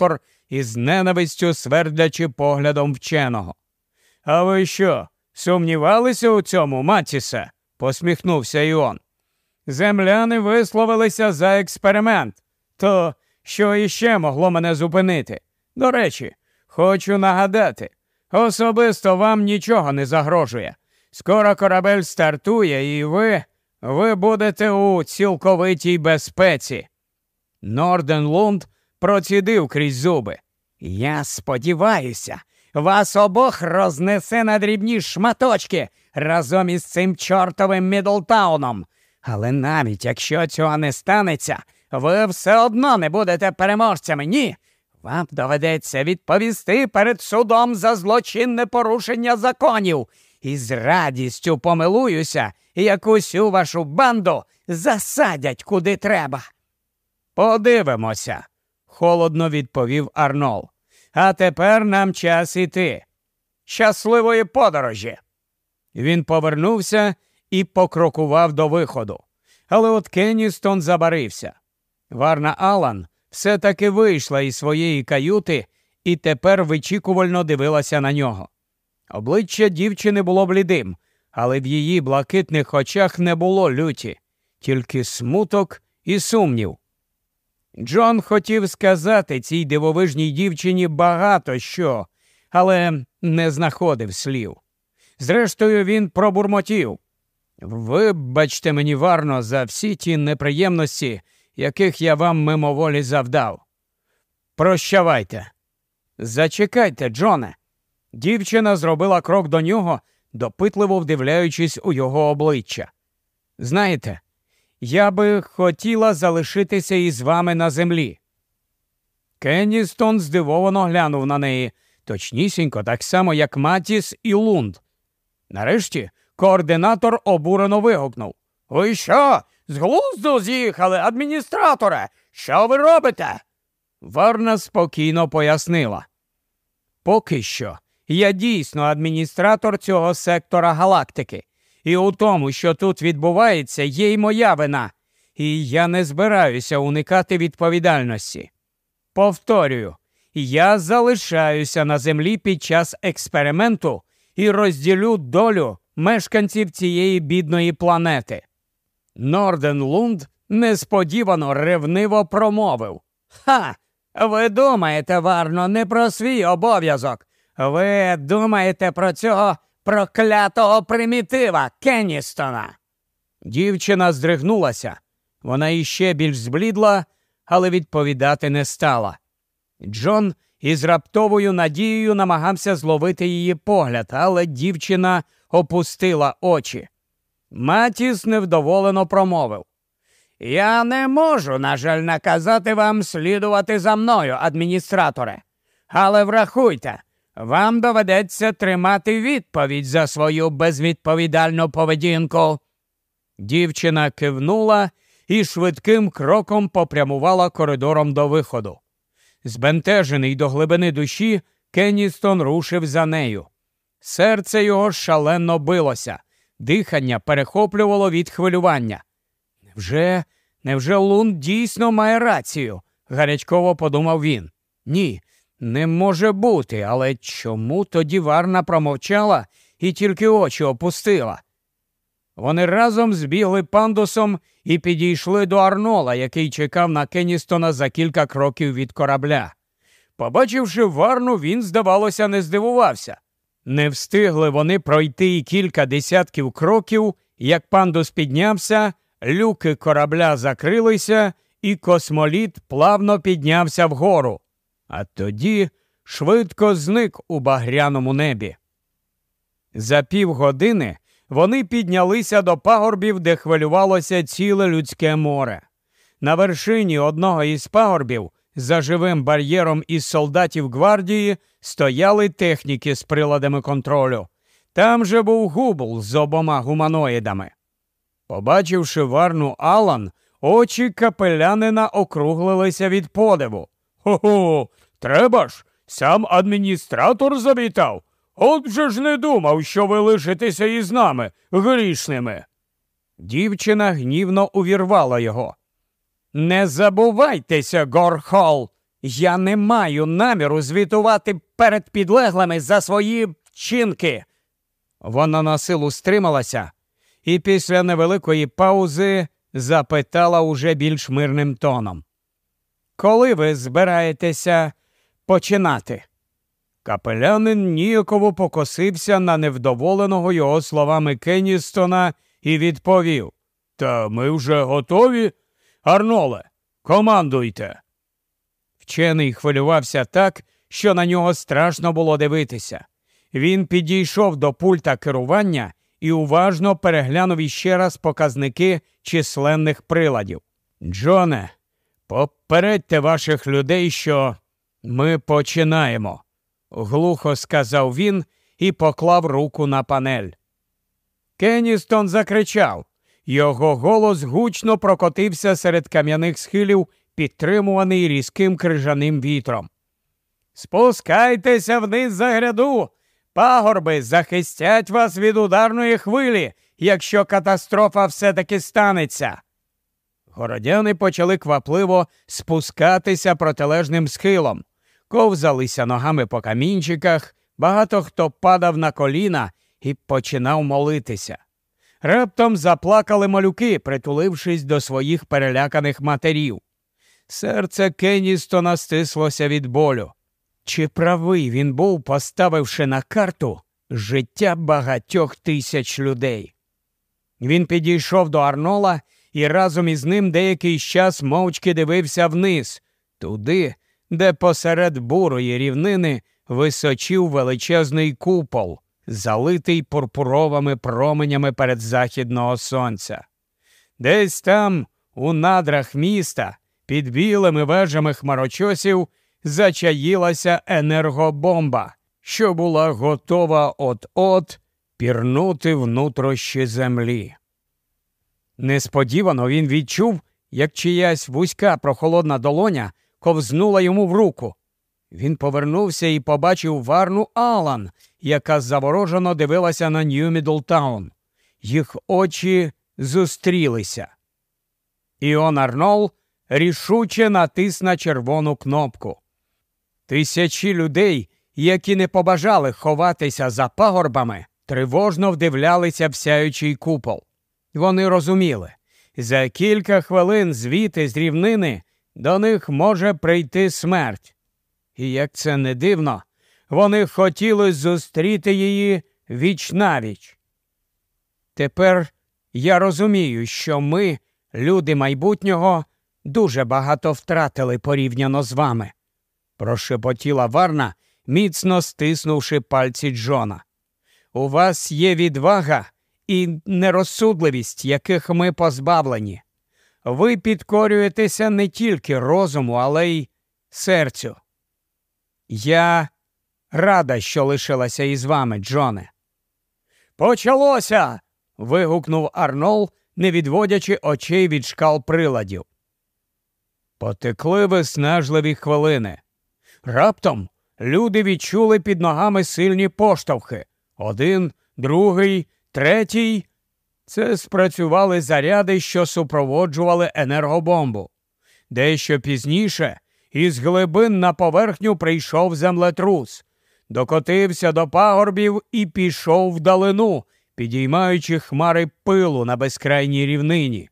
Валтор із ненавистю свердлячи поглядом вченого. А ви що, сумнівалися у цьому, Матісе? посміхнувся Іон. Земляни висловилися за експеримент. То що іще могло мене зупинити? До речі, хочу нагадати, особисто вам нічого не загрожує. Скоро корабель стартує, і ви ви будете у цілковитій безпеці. Норден Лунд процідив крізь зуби. Я сподіваюся, вас обох рознесе на дрібні шматочки разом із цим чортовим Мідлтауном. Але навіть якщо цього не станеться, ви все одно не будете переможцями. Ні. Вам доведеться відповісти перед судом за злочинне порушення законів. І з радістю помилуюся, як усю вашу банду засадять куди треба. Подивимося, холодно відповів Арнол. А тепер нам час іти. Щасливої подорожі. Він повернувся і покрокував до виходу. Але от Кенністон забарився. Варна Алан все таки вийшла із своєї каюти і тепер вичікувально дивилася на нього. Обличчя дівчини було блідим, але в її блакитних очах не було люті, тільки смуток і сумнів. Джон хотів сказати цій дивовижній дівчині багато що, але не знаходив слів. Зрештою, він пробурмотів. Вибачте мені варно за всі ті неприємності, яких я вам мимоволі завдав. Прощавайте. Зачекайте, Джоне. Дівчина зробила крок до нього, допитливо вдивляючись у його обличчя. Знаєте, я би хотіла залишитися із вами на землі. Кенністон здивовано глянув на неї, точнісінько, так само, як Матіс і Лунд. Нарешті координатор обурено вигукнув Ви що? З глузду з'їхали, адміністраторе? Що ви робите? Варна спокійно пояснила. Поки що я дійсно адміністратор цього сектора галактики. І у тому, що тут відбувається, є й моя вина, і я не збираюся уникати відповідальності. Повторюю, я залишаюся на землі під час експерименту і розділю долю мешканців цієї бідної планети. Норден Лунд несподівано ревниво промовив Ха! Ви думаєте, варно, не про свій обов'язок. Ви думаєте про цього проклятого примітива Кенністона. Дівчина здригнулася. Вона іще більш зблідла, але відповідати не стала. Джон із раптовою надією намагався зловити її погляд, але дівчина опустила очі. Матіс невдоволено промовив. Я не можу, на жаль, наказати вам слідувати за мною, адміністраторе. Але врахуйте, вам доведеться тримати відповідь за свою безвідповідальну поведінку. Дівчина кивнула і швидким кроком попрямувала коридором до виходу. Збентежений до глибини душі, Кенністон рушив за нею. Серце його шалено билося, дихання перехоплювало від хвилювання. Невже, невже Лун дійсно має рацію? гарячково подумав він. Ні, не може бути, але чому тоді Варна промовчала і тільки очі опустила? Вони разом збігли пандусом і підійшли до Арнола, який чекав на Кенністона за кілька кроків від корабля. Побачивши Варну, він, здавалося, не здивувався. Не встигли вони пройти і кілька десятків кроків, як пандус піднявся, люки корабля закрилися, і космоліт плавно піднявся вгору а тоді швидко зник у багряному небі. За півгодини вони піднялися до пагорбів, де хвилювалося ціле людське море. На вершині одного із пагорбів, за живим бар'єром із солдатів гвардії, стояли техніки з приладами контролю. Там же був губл з обома гуманоїдами. Побачивши варну Алан, очі капелянина округлилися від подиву. Хо-хо, треба ж, сам адміністратор завітав. От же ж не думав, що ви лишитеся із нами, грішними. Дівчина гнівно увірвала його. Не забувайтеся, Горхол, Я не маю наміру звітувати перед підлеглими за свої вчинки. Вона на силу стрималася і після невеликої паузи запитала уже більш мирним тоном. Коли ви збираєтеся починати? Капелянин ніяково покосився на невдоволеного його словами Кенністона і відповів Та ми вже готові. Арноле, командуйте. Вчений хвилювався так, що на нього страшно було дивитися. Він підійшов до пульта керування і уважно переглянув іще раз показники численних приладів. Джоне, попередьте ваших людей, що ми починаємо, глухо сказав він і поклав руку на панель. Кенністон закричав. Його голос гучно прокотився серед кам'яних схилів, підтримуваний різким крижаним вітром. Спускайтеся вниз за гряду. Пагорби захистять вас від ударної хвилі, якщо катастрофа все-таки станеться. Городяни почали квапливо спускатися протилежним схилом, ковзалися ногами по камінчиках, багато хто падав на коліна і починав молитися. Раптом заплакали малюки, притулившись до своїх переляканих матерів. Серце Кенністона стислося від болю. Чи правий він був, поставивши на карту життя багатьох тисяч людей? Він підійшов до Арнола і разом із ним деякий час мовчки дивився вниз, туди, де посеред бурої рівнини височив величезний купол, залитий пурпуровими променями передзахідного сонця. Десь там, у надрах міста, під білими вежами хмарочосів, зачаїлася енергобомба, що була готова от-от пірнути в нутрощі землі. Несподівано він відчув, як чиясь вузька прохолодна долоня ковзнула йому в руку. Він повернувся і побачив Варну Алан, яка заворожено дивилася на Нью Мідлтаун. Їх очі зустрілися. Іон Арнол рішуче натис на червону кнопку. Тисячі людей, які не побажали ховатися за пагорбами, тривожно вдивлялися в сяючий купол. Вони розуміли, за кілька хвилин звіти з рівнини до них може прийти смерть. І як це не дивно, вони хотіли зустріти її віч навіч. Тепер я розумію, що ми, люди майбутнього, дуже багато втратили порівняно з вами, прошепотіла Варна, міцно стиснувши пальці Джона. У вас є відвага і нерозсудливість, яких ми позбавлені. Ви підкорюєтеся не тільки розуму, але й серцю. Я рада, що лишилася із вами, Джоне. Почалося. вигукнув Арнол, не відводячи очей від шкал приладів. Потекли виснажливі хвилини. Раптом люди відчули під ногами сильні поштовхи. Один, другий, третій. Це спрацювали заряди, що супроводжували енергобомбу. Дещо пізніше із глибин на поверхню прийшов землетрус, докотився до пагорбів і пішов вдалину, підіймаючи хмари пилу на безкрайній рівнині.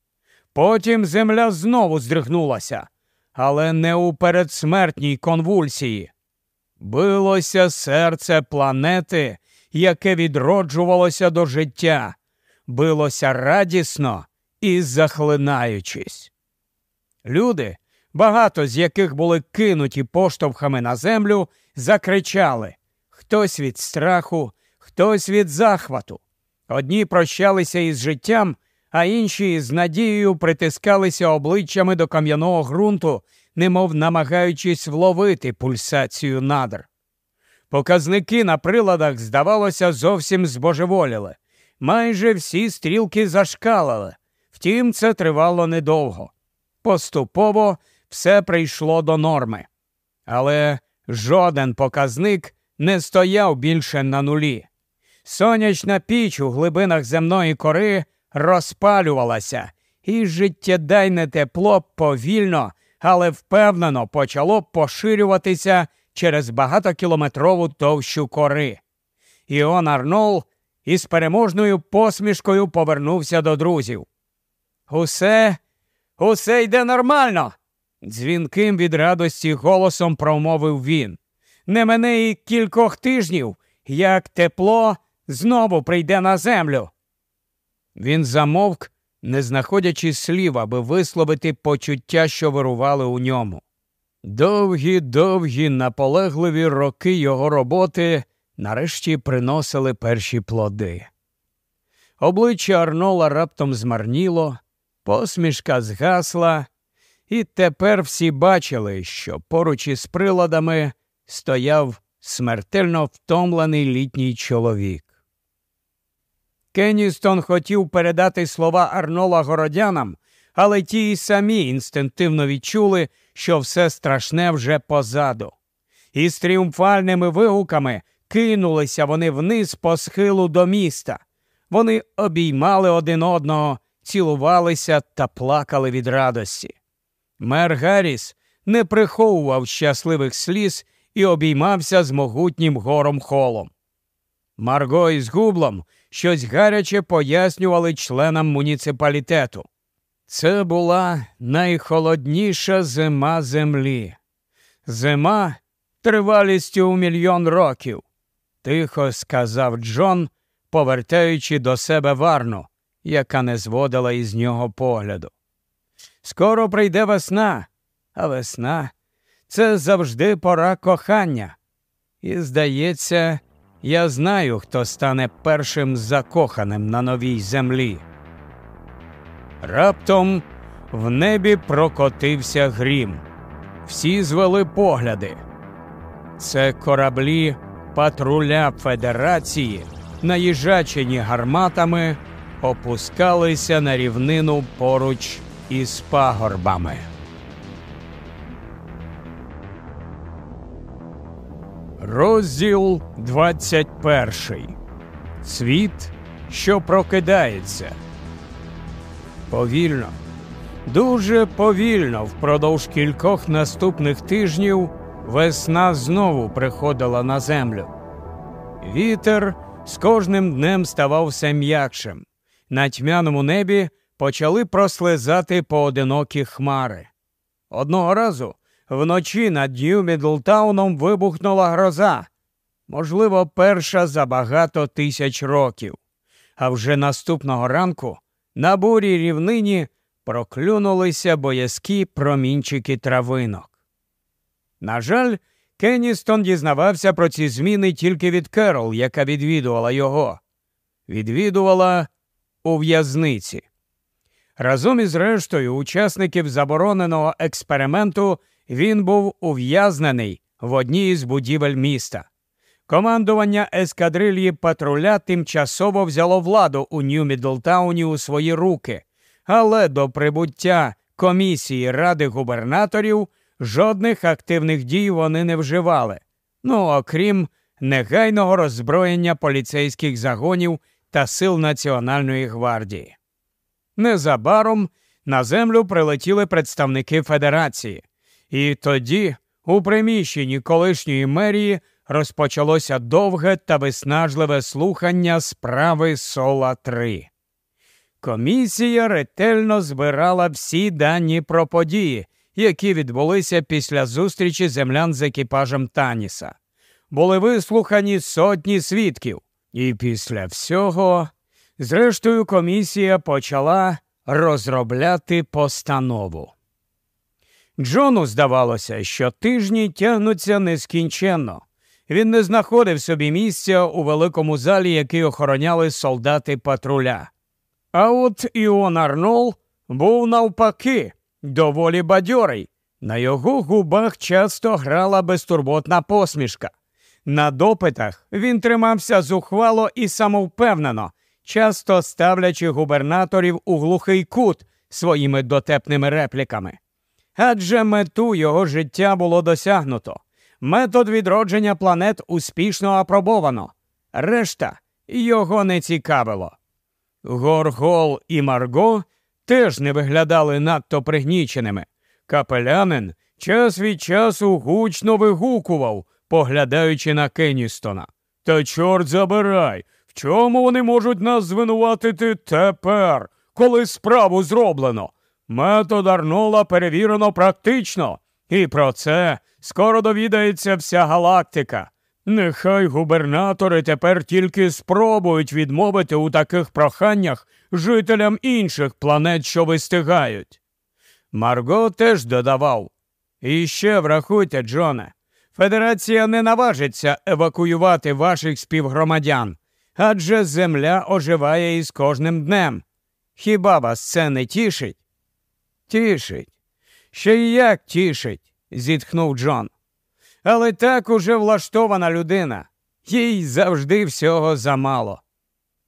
Потім земля знову здригнулася, але не у передсмертній конвульсії. Билося серце планети, яке відроджувалося до життя, билося радісно і захлинаючись. Люди, багато з яких були кинуті поштовхами на землю, закричали хтось від страху, хтось від захвату. Одні прощалися із життям, а інші з надією притискалися обличчями до кам'яного ґрунту, немов намагаючись вловити пульсацію надр. Показники на приладах, здавалося, зовсім збожеволіли. Майже всі стрілки зашкалили. Втім, це тривало недовго. Поступово все прийшло до норми. Але жоден показник не стояв більше на нулі. Сонячна піч у глибинах земної кори розпалювалася, і життєдайне тепло повільно, але впевнено почало поширюватися через багатокілометрову товщу кори. Іон Арнол із переможною посмішкою повернувся до друзів. Усе, усе йде нормально. Дзвінким від радості голосом промовив він. Не мене і кількох тижнів, як тепло знову прийде на землю. Він замовк, не знаходячи слів, аби висловити почуття, що вирували у ньому. Довгі, довгі, наполегливі роки його роботи нарешті приносили перші плоди. Обличчя Арнола раптом змарніло, посмішка згасла, і тепер всі бачили, що поруч із приладами стояв смертельно втомлений літній чоловік. Кенністон хотів передати слова Арнола городянам, але ті й самі інстинктивно відчули, що все страшне вже позаду. І з тріумфальними вигуками кинулися вони вниз по схилу до міста. Вони обіймали один одного, цілувалися та плакали від радості. Мер Гарріс не приховував щасливих сліз і обіймався з могутнім гором холом. Марго із гублом щось гаряче пояснювали членам муніципалітету. Це була найхолодніша зима землі. Зима тривалістю у мільйон років, тихо сказав Джон, повертаючи до себе варну, яка не зводила із нього погляду. Скоро прийде весна, а весна це завжди пора кохання. І, здається, я знаю, хто стане першим закоханим на новій землі. Раптом в небі прокотився грім. Всі звели погляди. Це кораблі патруля Федерації, наїжачені гарматами, опускалися на рівнину поруч із пагорбами. Розділ 21. Світ, що прокидається. Повільно, дуже повільно впродовж кількох наступних тижнів весна знову приходила на землю. Вітер з кожним днем ставав все м'якшим. На тьмяному небі почали прослизати поодинокі хмари. Одного разу вночі над Нью Мідлтауном вибухнула гроза, можливо, перша за багато тисяч років. А вже наступного ранку на бурій рівнині проклюнулися боязкі промінчики травинок. На жаль, Кенністон дізнавався про ці зміни тільки від Керол, яка відвідувала його. Відвідувала у в'язниці. Разом із рештою учасників забороненого експерименту він був ув'язнений в одній із будівель міста. Командування ескадрильї патруля тимчасово взяло владу у Нью-Мідлтауні у свої руки, але до прибуття комісії ради губернаторів жодних активних дій вони не вживали, ну окрім негайного роззброєння поліцейських загонів та сил Національної гвардії. Незабаром на землю прилетіли представники Федерації, і тоді, у приміщенні колишньої мерії, розпочалося довге та виснажливе слухання справи Сола 3. Комісія ретельно збирала всі дані про події, які відбулися після зустрічі землян з екіпажем Таніса. Були вислухані сотні свідків, і після всього, зрештою, комісія почала розробляти постанову. Джону здавалося, що тижні тягнуться нескінченно. Він не знаходив собі місця у великому залі, який охороняли солдати патруля. А от Іон Арнол був навпаки доволі бадьорий. На його губах часто грала безтурботна посмішка. На допитах він тримався зухвало і самовпевнено, часто ставлячи губернаторів у глухий кут своїми дотепними репліками. Адже мету його життя було досягнуто. Метод відродження планет успішно апробовано. Решта його не цікавило. Горгол і Марго теж не виглядали надто пригніченими. Капелянин час від часу гучно вигукував, поглядаючи на Кенністона. Та чорт забирай, в чому вони можуть нас звинуватити тепер, коли справу зроблено? Метод Арнола перевірено практично, і про це скоро довідається вся галактика. Нехай губернатори тепер тільки спробують відмовити у таких проханнях жителям інших планет, що вистигають. Марго теж додавав. І ще врахуйте, Джоне, Федерація не наважиться евакуювати ваших співгромадян, адже земля оживає із кожним днем. Хіба вас це не тішить? Тішить. Ще й як тішить, зітхнув Джон. Але так уже влаштована людина, їй завжди всього замало.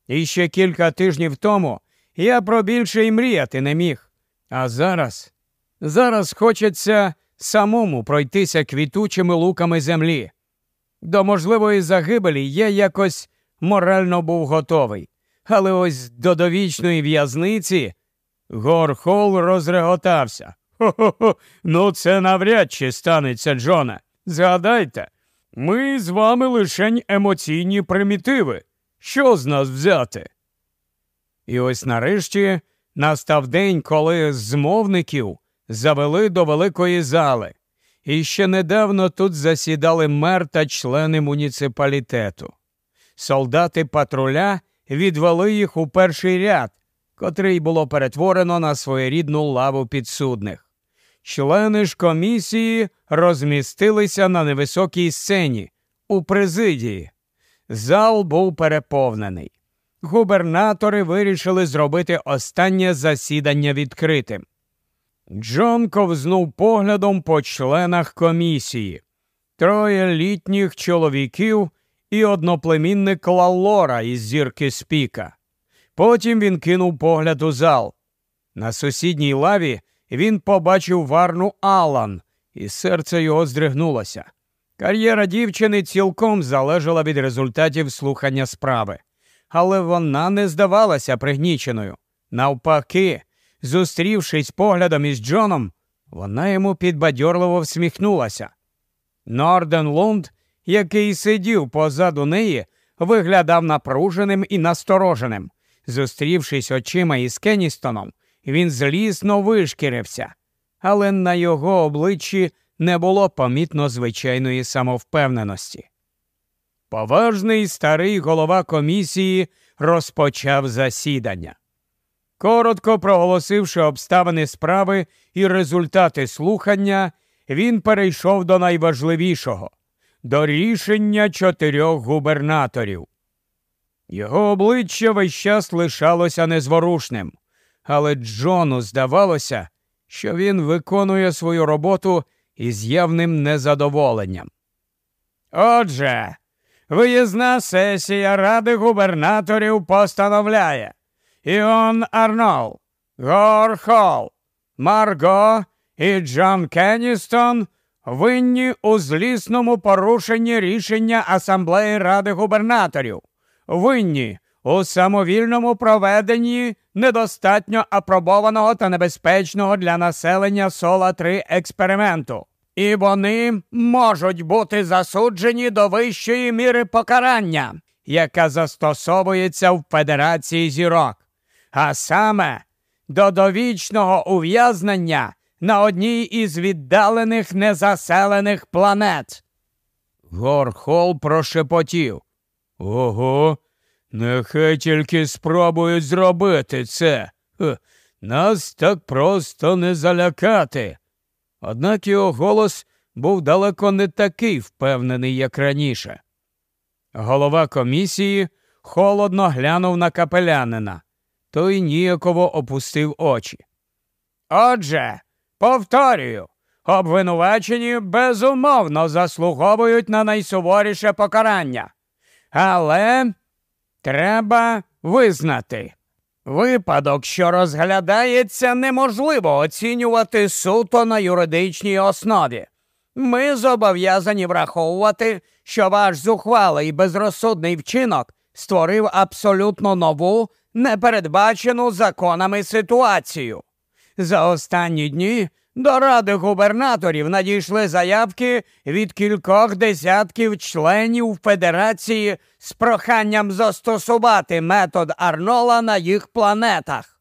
І ще кілька тижнів тому я про більше й мріяти не міг. А зараз, зараз хочеться самому пройтися квітучими луками землі. До можливої загибелі я якось морально був готовий. Але ось до довічної в'язниці Горхол розреготався. Хо-хо-хо, ну це навряд чи станеться, Джоне. Згадайте, ми з вами лишень емоційні примітиви. Що з нас взяти? І ось нарешті настав день, коли змовників завели до великої зали. І ще недавно тут засідали мер та члени муніципалітету. Солдати патруля відвели їх у перший ряд, котрий було перетворено на своєрідну лаву підсудних. Члени ж комісії розмістилися на невисокій сцені у президії. Зал був переповнений. Губернатори вирішили зробити останнє засідання відкритим. Джон ковзнув поглядом по членах комісії, троє літніх чоловіків і одноплемінник Лалора із зірки спіка. Потім він кинув погляд у зал. На сусідній лаві він побачив варну Алан, і серце його здригнулося. Кар'єра дівчини цілком залежала від результатів слухання справи, але вона не здавалася пригніченою. Навпаки, зустрівшись поглядом із Джоном, вона йому підбадьорливо всміхнулася. Норден Лунд, який сидів позаду неї, виглядав напруженим і настороженим. Зустрівшись очима із Кенністоном, він злісно вишкірився, але на його обличчі не було помітно звичайної самовпевненості. Поважний старий голова комісії розпочав засідання. Коротко проголосивши обставини справи і результати слухання, він перейшов до найважливішого до рішення чотирьох губернаторів. Його обличчя весь час лишалося незворушним, але Джону здавалося, що він виконує свою роботу із явним незадоволенням. Отже, виїзна сесія Ради губернаторів постановляє Іон Арнол, Гор Холл, Марго і Джон Кенністон винні у злісному порушенні рішення Асамблеї Ради губернаторів, винні у самовільному проведенні недостатньо апробованого та небезпечного для населення Сола 3 експерименту. І вони можуть бути засуджені до вищої міри покарання, яка застосовується в Федерації зірок, а саме до довічного ув'язнення на одній із віддалених незаселених планет. Горхол прошепотів. Ого, Нехай тільки спробують зробити це. Нас так просто не залякати. Однак його голос був далеко не такий впевнений, як раніше. Голова комісії холодно глянув на капелянина, той ніяково опустив очі. Отже, повторюю, обвинувачені безумовно заслуговують на найсуворіше покарання. Але Треба визнати. Випадок, що розглядається, неможливо оцінювати суто на юридичній основі. Ми зобов'язані враховувати, що ваш зухвалий і безрозсудний вчинок створив абсолютно нову, непередбачену законами ситуацію. За останні дні До ради губернаторів надійшли заявки від кількох десятків членів Федерації з проханням застосувати метод Арнола на їх планетах.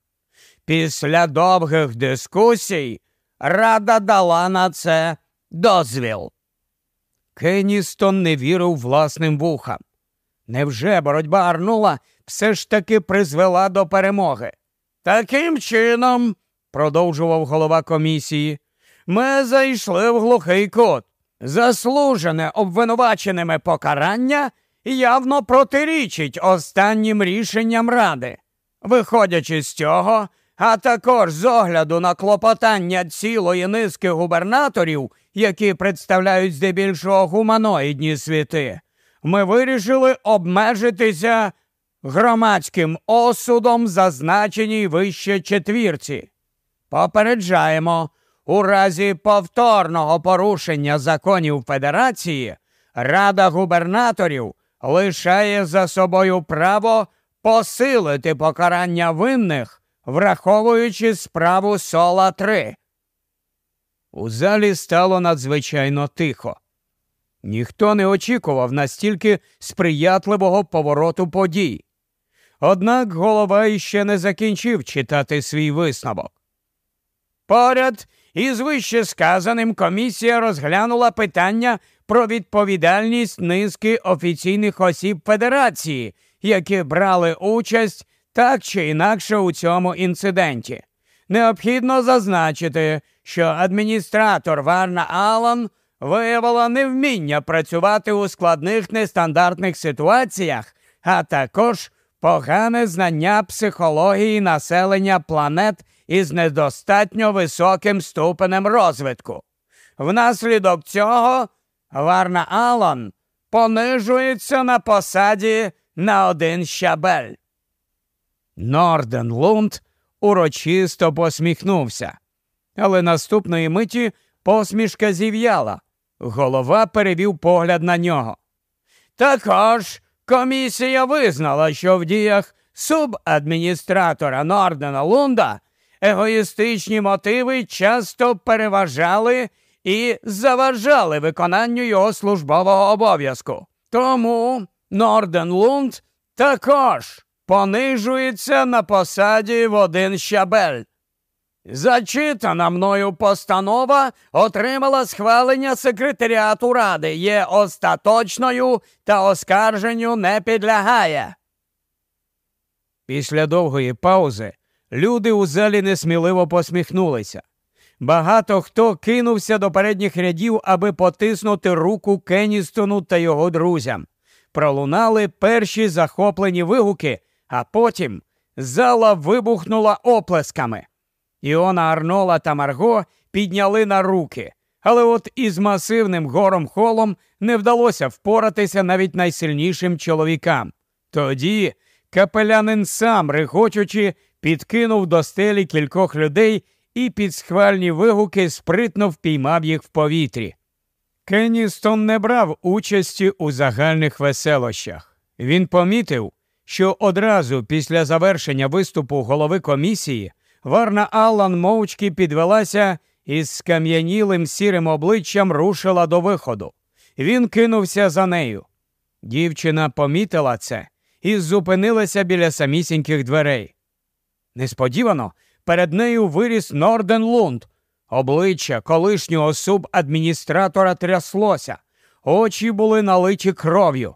Після довгих дискусій Рада дала на це дозвіл. Кенністон не вірив власним вухам. Невже боротьба Арнула все ж таки призвела до перемоги? Таким чином, продовжував голова комісії, ми зайшли в глухий кут. Заслужене обвинуваченими покарання явно протирічить останнім рішенням ради. Виходячи з цього, а також з огляду на клопотання цілої низки губернаторів, які представляють здебільшого гуманоїдні світи, ми вирішили обмежитися громадським осудом, зазначеній вище четвірці. Попереджаємо, у разі повторного порушення законів Федерації Рада губернаторів лишає за собою право посилити покарання винних, враховуючи справу Сола 3. У залі стало надзвичайно тихо. Ніхто не очікував настільки сприятливого повороту подій. Однак голова іще не закінчив читати свій висновок. Поряд із вище сказаним комісія розглянула питання про відповідальність низки офіційних осіб Федерації, які брали участь так чи інакше у цьому інциденті. Необхідно зазначити, що адміністратор Варна Аллан виявила невміння працювати у складних нестандартних ситуаціях, а також погане знання психології населення планет із недостатньо високим ступенем розвитку. Внаслідок цього Варна Аллан понижується на посаді на один щабель. Норден Лунд урочисто посміхнувся, але наступної миті посмішка зів'яла. Голова перевів погляд на нього. Також комісія визнала, що в діях субадміністратора Нордена Лунда егоїстичні мотиви часто переважали і заважали виконанню його службового обов'язку. Тому Норден Лунд також понижується на посаді в один щабель. Зачитана мною постанова отримала схвалення секретаріату ради, є остаточною та оскарженню не підлягає. Після довгої паузи люди у залі несміливо посміхнулися. Багато хто кинувся до передніх рядів, аби потиснути руку Кенністону та його друзям. Пролунали перші захоплені вигуки, а потім зала вибухнула оплесками. Іона Арнола та Марго підняли на руки, але от із масивним гором холом не вдалося впоратися навіть найсильнішим чоловікам. Тоді капелянин сам, регочучи, підкинув до стелі кількох людей і під схвальні вигуки спритно впіймав їх в повітрі. Кенністон не брав участі у загальних веселощах. Він помітив, що одразу після завершення виступу голови комісії Варна Аллан мовчки підвелася і з скам'янілим сірим обличчям рушила до виходу. Він кинувся за нею. Дівчина помітила це і зупинилася біля самісіньких дверей. Несподівано перед нею виріс Норден Лунд. Обличчя колишнього субадміністратора тряслося, очі були налиті кров'ю.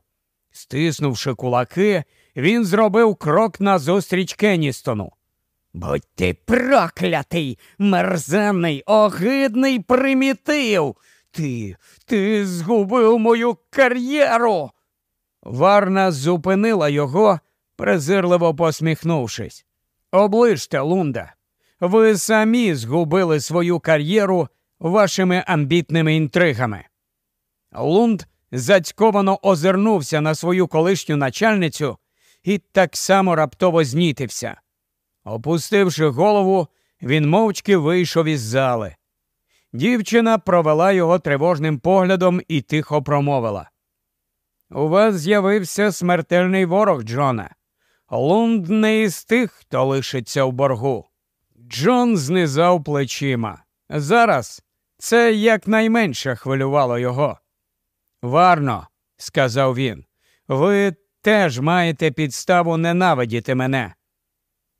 Стиснувши кулаки, він зробив крок назустріч Кенністону. Будь ти проклятий, мерзенний, огидний примітив. Ти, ти згубив мою кар'єру. Варна зупинила його, презирливо посміхнувшись. Оближте, Лунда, ви самі згубили свою кар'єру вашими амбітними інтригами. Лунд зацьковано озирнувся на свою колишню начальницю і так само раптово знітився. Опустивши голову, він мовчки вийшов із зали. Дівчина провела його тривожним поглядом і тихо промовила. У вас з'явився смертельний ворог, Джона. Лунд не із тих, хто лишиться в боргу. Джон знизав плечима. Зараз це якнайменше хвилювало його. Варно, сказав він, ви теж маєте підставу ненавидіти мене.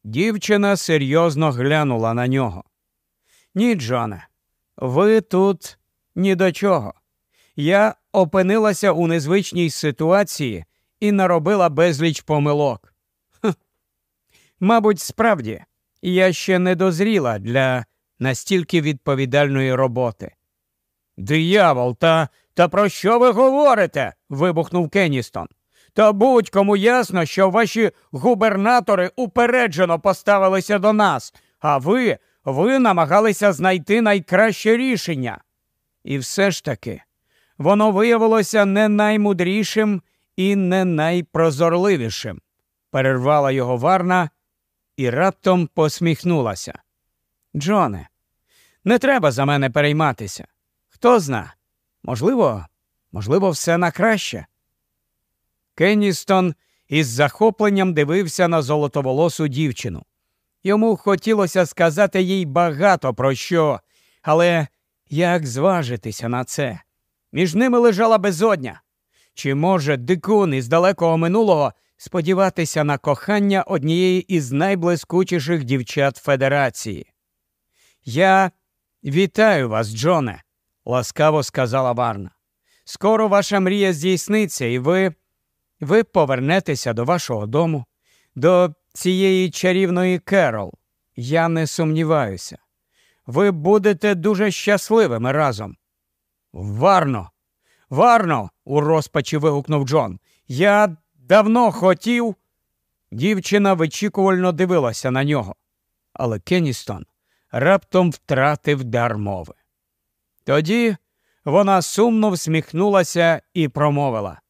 Дівчина серйозно глянула на нього. Ні, Джоне, ви тут ні до чого. Я опинилася у незвичній ситуації і наробила безліч помилок. Мабуть, справді, я ще не дозріла для настільки відповідальної роботи. Диявол, та та про що ви говорите? вибухнув Кенністон. Та будь-кому ясно, що ваші губернатори упереджено поставилися до нас, а ви, ви намагалися знайти найкраще рішення. І все ж таки, воно виявилося не наймудрішим і не найпрозорливішим. Перервала його Варна і раптом посміхнулася. Джоне, не треба за мене перейматися. Хто зна? Можливо, можливо, все на краще. Кенністон із захопленням дивився на золотоволосу дівчину. Йому хотілося сказати їй багато про що, але як зважитися на це? Між ними лежала безодня. Чи може дикун із далекого минулого сподіватися на кохання однієї із найблискучіших дівчат Федерації? Я вітаю вас, Джоне, ласкаво сказала Варна. Скоро ваша мрія здійсниться, і ви ви повернетеся до вашого дому, до цієї чарівної Керол. Я не сумніваюся. Ви будете дуже щасливими разом. Варно, варно, у розпачі вигукнув Джон. Я давно хотів. Дівчина вичікувально дивилася на нього, але Кенністон раптом втратив дар мови. Тоді вона сумно всміхнулася і промовила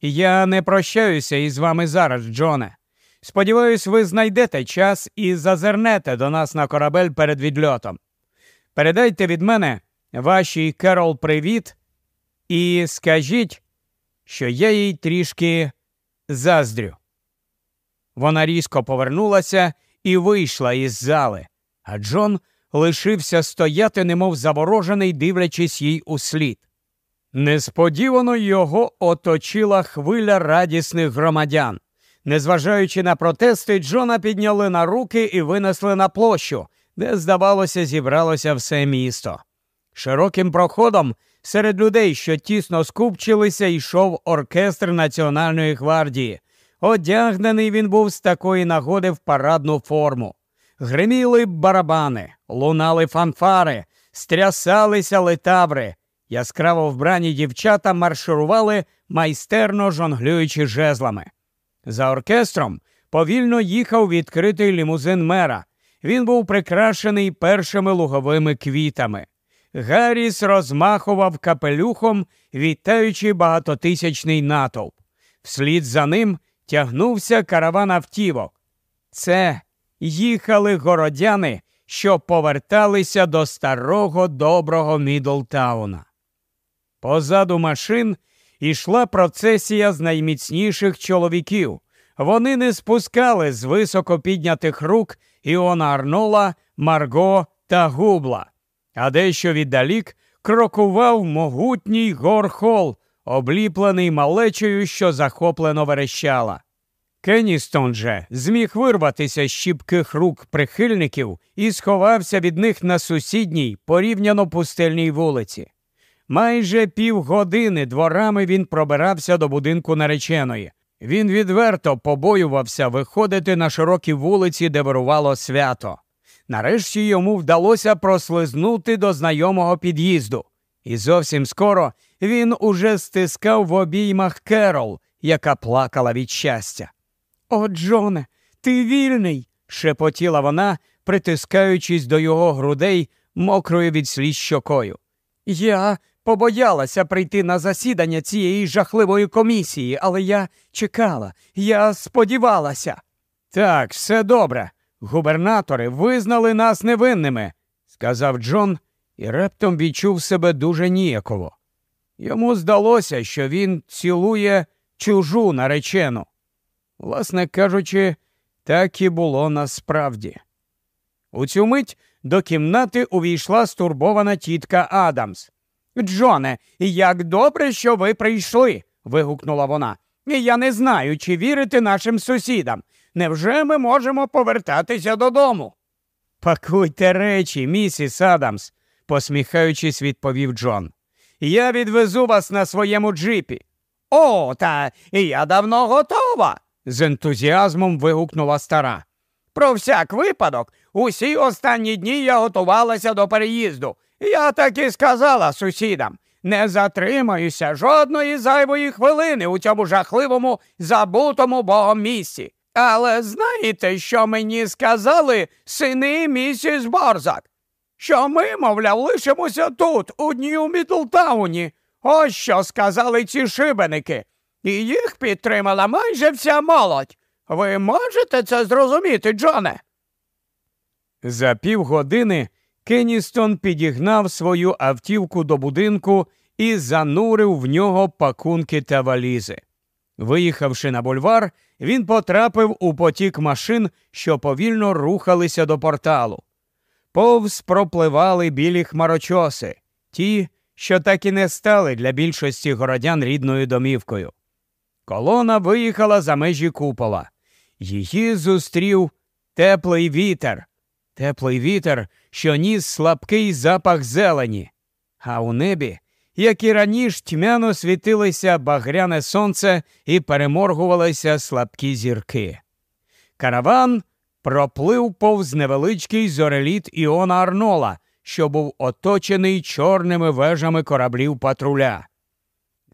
Я не прощаюся із вами зараз, Джоне. Сподіваюсь, ви знайдете час і зазирнете до нас на корабель перед відльотом. Передайте від мене вашій Керол привіт і скажіть, що я їй трішки заздрю. Вона різко повернулася і вийшла із зали, а Джон лишився стояти, немов заворожений, дивлячись їй у слід. Несподівано його оточила хвиля радісних громадян. Незважаючи на протести, Джона підняли на руки і винесли на площу, де, здавалося, зібралося все місто. Широким проходом серед людей, що тісно скупчилися, йшов оркестр Національної гвардії. Одягнений він був з такої нагоди в парадну форму. Гриміли барабани, лунали фанфари, стрясалися летаври. Яскраво вбрані дівчата марширували, майстерно жонглюючи жезлами. За оркестром повільно їхав відкритий лімузин мера. Він був прикрашений першими луговими квітами. Гарріс розмахував капелюхом, вітаючи багатотисячний натовп. Вслід за ним тягнувся караван автівок. Це їхали городяни, що поверталися до старого доброго Мідлтауна. Позаду машин ішла процесія з найміцніших чоловіків. Вони не спускали з високо піднятих рук Іона Арнола, Марго та Губла, а дещо віддалік крокував могутній горхол, обліплений малечею, що захоплено верещала. Кенністон же зміг вирватися з щіпких рук прихильників і сховався від них на сусідній, порівняно пустельній вулиці. Майже півгодини дворами він пробирався до будинку нареченої. Він відверто побоювався виходити на широкі вулиці, де вирувало свято. Нарешті йому вдалося прослизнути до знайомого під'їзду, і зовсім скоро він уже стискав в обіймах Керол, яка плакала від щастя. О, Джоне, ти вільний, шепотіла вона, притискаючись до його грудей мокрою від сліз щокою. Я побоялася прийти на засідання цієї жахливої комісії, але я чекала, я сподівалася. Так, все добре. Губернатори визнали нас невинними, сказав Джон і раптом відчув себе дуже ніяково. Йому здалося, що він цілує чужу наречену. Власне кажучи, так і було насправді. У цю мить до кімнати увійшла стурбована тітка Адамс. Джоне, як добре, що ви прийшли. вигукнула вона. Я не знаю, чи вірити нашим сусідам. Невже ми можемо повертатися додому? Пакуйте речі, місіс Адамс, посміхаючись, відповів Джон. Я відвезу вас на своєму джипі. О, та я давно готова. з ентузіазмом вигукнула стара. Про всяк випадок, усі останні дні я готувалася до переїзду. Я так і сказала сусідам. Не затримаюся жодної зайвої хвилини у цьому жахливому забутому богом місці. Але знаєте, що мені сказали сини місіс Барзак? Що ми, мовляв, лишимося тут, у Нью Мідлтауні. Ось що сказали ці шибеники. І їх підтримала майже вся молодь. Ви можете це зрозуміти, Джоне? За півгодини Кенністон підігнав свою автівку до будинку і занурив в нього пакунки та валізи. Виїхавши на бульвар, він потрапив у потік машин, що повільно рухалися до порталу. Повз пропливали білі хмарочоси, ті, що так і не стали для більшості городян рідною домівкою. Колона виїхала за межі купола. Її зустрів теплий вітер, теплий вітер, що ніс слабкий запах зелені, а у небі, як і раніше, тьмяно світилося багряне сонце і переморгувалися слабкі зірки. Караван проплив повз невеличкий зореліт Іона Арнола, що був оточений чорними вежами кораблів патруля.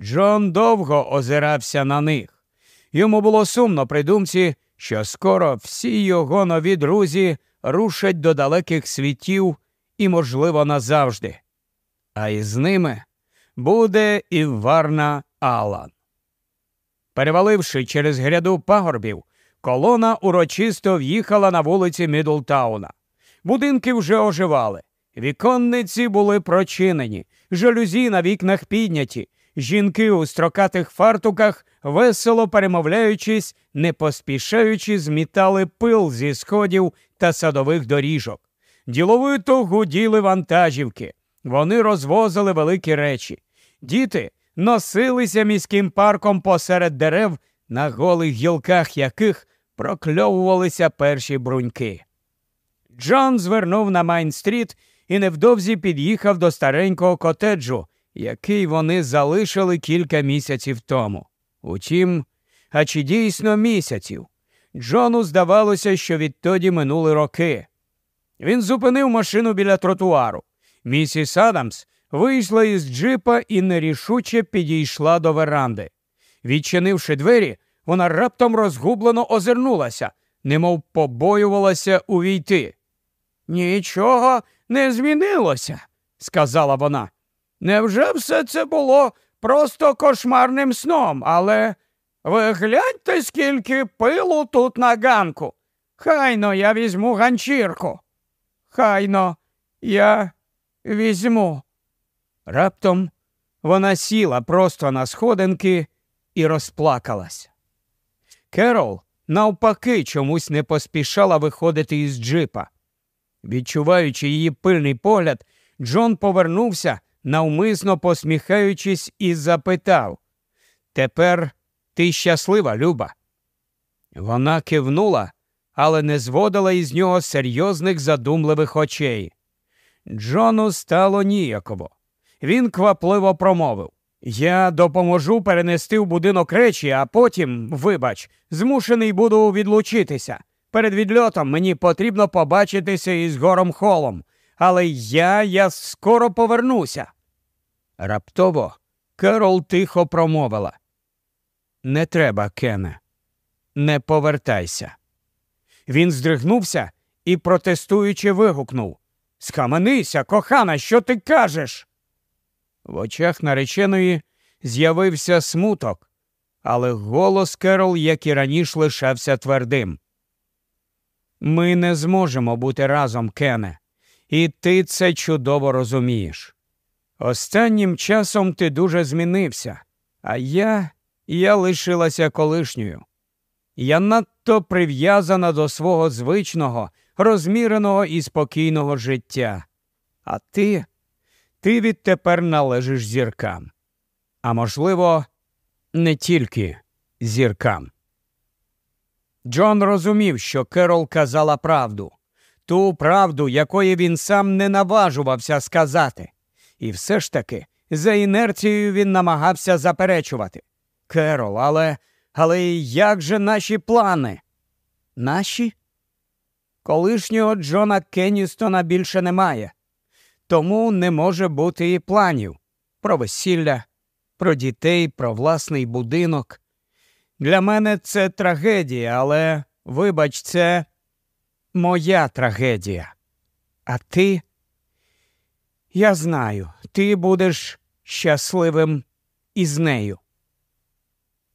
Джон довго озирався на них. Йому було сумно при думці, що скоро всі його нові друзі рушать до далеких світів і, можливо, назавжди. А із ними буде і Варна Алан. Переваливши через гряду пагорбів, колона урочисто в'їхала на вулиці Мідлтауна. Будинки вже оживали. Віконниці були прочинені, жалюзі на вікнах підняті, жінки у строкатих фартуках, весело перемовляючись, не поспішаючи, змітали пил зі сходів та садових доріжок. Діловито гуділи вантажівки. Вони розвозили великі речі. Діти носилися міським парком посеред дерев, на голих гілках яких прокльовувалися перші бруньки. Джон звернув на Майн-стріт і невдовзі під'їхав до старенького котеджу, який вони залишили кілька місяців тому. Утім, а чи дійсно місяців? Джону здавалося, що відтоді минули роки. Він зупинив машину біля тротуару. Місіс Адамс вийшла із джипа і нерішуче підійшла до веранди. Відчинивши двері, вона раптом розгублено озирнулася, немов побоювалася увійти. Нічого не змінилося, сказала вона. Невже все це було просто кошмарним сном, але ви гляньте, скільки пилу тут на ганку. Хайно я візьму ганчірку. Хайно я візьму. Раптом вона сіла просто на сходинки і розплакалась. Керол, навпаки, чомусь не поспішала виходити із джипа. Відчуваючи її пильний погляд, Джон повернувся, навмисно посміхаючись, і запитав Тепер ти щаслива, Люба? Вона кивнула, але не зводила із нього серйозних задумливих очей. Джону стало ніяково. Він квапливо промовив Я допоможу перенести в будинок речі, а потім, вибач, змушений буду відлучитися. Перед відльотом мені потрібно побачитися із гором холом, але я я скоро повернуся. Раптово Керол тихо промовила. Не треба, Кене, не повертайся. Він здригнувся і, протестуючи, вигукнув Схаменися, кохана, що ти кажеш? В очах нареченої з'явився смуток, але голос Керол, як і раніше, лишався твердим. Ми не зможемо бути разом, Кене, і ти це чудово розумієш. Останнім часом ти дуже змінився, а я я лишилася колишньою. Я надто прив'язана до свого звичного, розміреного і спокійного життя. А ти, ти відтепер належиш зіркам. А можливо, не тільки зіркам. Джон розумів, що Керол казала правду, ту правду, якої він сам не наважувався сказати. І все ж таки, за інерцією він намагався заперечувати. Керол, але але як же наші плани? Наші? Колишнього Джона Кенністона більше немає, тому не може бути і планів про весілля, про дітей, про власний будинок. Для мене це трагедія, але, вибач, це моя трагедія. А ти? Я знаю, ти будеш щасливим із нею.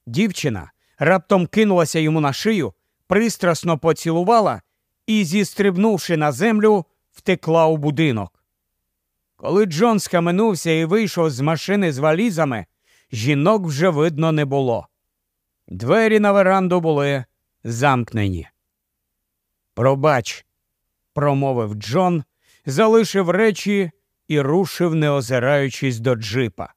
Дівчина раптом кинулася йому на шию, пристрасно поцілувала і, зістрибнувши на землю, втекла у будинок. Коли Джон схаменувся і вийшов з машини з валізами, жінок вже видно не було. Двері на веранду були замкнені. Пробач, промовив Джон, залишив речі і рушив, не озираючись до джипа.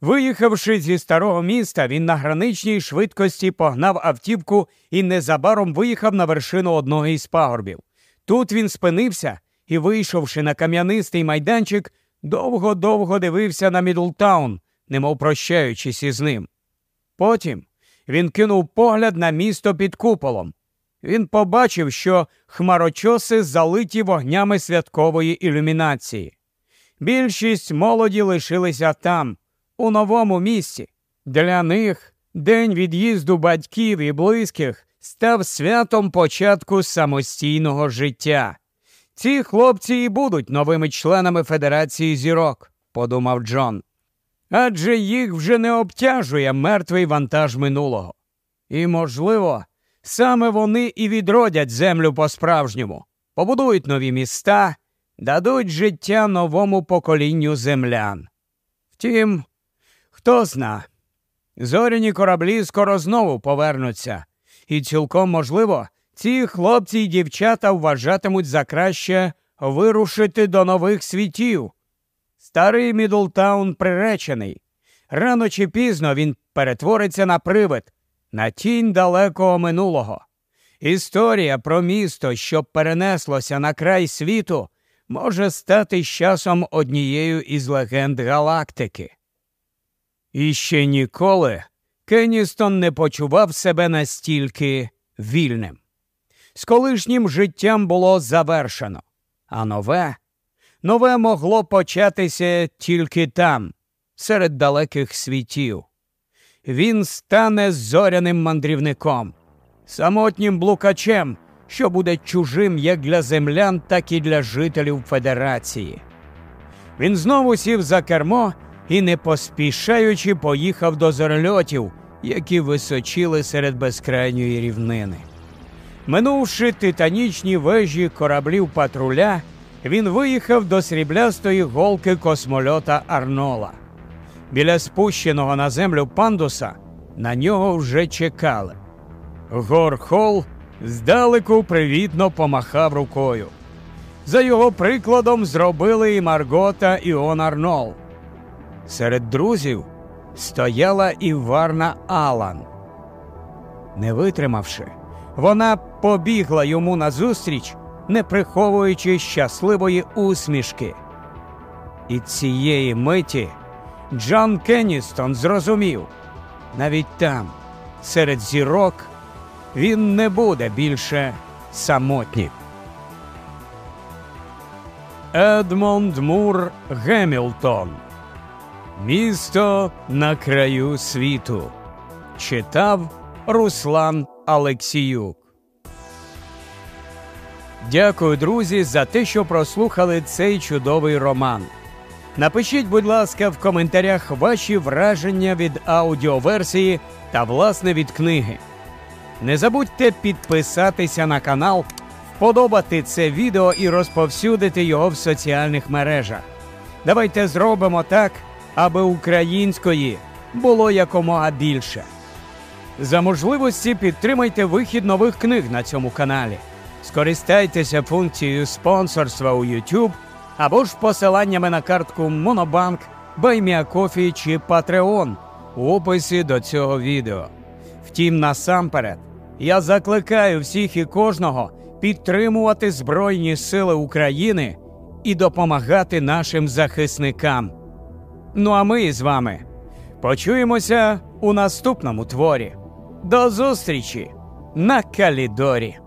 Виїхавши зі старого міста, він на граничній швидкості погнав автівку і незабаром виїхав на вершину одного із пагорбів. Тут він спинився і, вийшовши на кам'янистий майданчик, довго-довго дивився на Мідлтаун, немов прощаючись із ним. Потім він кинув погляд на місто під куполом. Він побачив, що хмарочоси залиті вогнями святкової ілюмінації. Більшість молоді лишилися там у новому місті. Для них день від'їзду батьків і близьких став святом початку самостійного життя. Ці хлопці і будуть новими членами Федерації зірок, подумав Джон. Адже їх вже не обтяжує мертвий вантаж минулого. І, можливо, саме вони і відродять землю по-справжньому, побудують нові міста, дадуть життя новому поколінню землян. Втім, Хто зна, зоряні кораблі скоро знову повернуться, і цілком можливо, ці хлопці й дівчата вважатимуть за краще вирушити до нових світів. Старий Мідлтаун приречений. Рано чи пізно він перетвориться на привид, на тінь далекого минулого. Історія про місто, що перенеслося на край світу, може стати з часом однією із легенд галактики. І ще ніколи Кенністон не почував себе настільки вільним. З колишнім життям було завершено, а нове нове могло початися тільки там, серед далеких світів. Він стане зоряним мандрівником, самотнім блукачем, що буде чужим як для землян, так і для жителів Федерації. Він знову сів за кермо і, не поспішаючи, поїхав до зорольотів, які височили серед безкрайньої рівнини. Минувши титанічні вежі кораблів патруля, він виїхав до сріблястої голки космольота Арнола. Біля спущеного на землю пандуса на нього вже чекали. Горхол здалеку привітно помахав рукою. За його прикладом зробили і Маргота Іон Арнол. Серед друзів стояла і Варна Алан. Не витримавши, вона побігла йому назустріч, не приховуючи щасливої усмішки. І цієї миті Джон Кенністон зрозумів навіть там, серед зірок, він не буде більше самотнім. Едмонд Мур Гемілтон Місто на краю світу читав Руслан Алексіюк. Дякую, друзі, за те, що прослухали цей чудовий роман. Напишіть, будь ласка, в коментарях ваші враження від аудіоверсії та, власне, від книги. Не забудьте підписатися на канал, вподобати це відео і розповсюдити його в соціальних мережах. Давайте зробимо так аби української було якомога більше. За можливості підтримайте вихід нових книг на цьому каналі. Скористайтеся функцією спонсорства у YouTube або ж посиланнями на картку Монобанк, Buy Me a Coffee чи Patreon у описі до цього відео. Втім, насамперед, я закликаю всіх і кожного підтримувати Збройні Сили України і допомагати нашим захисникам. Ну а ми з вами почуємося у наступному творі. До зустрічі на Калідорі!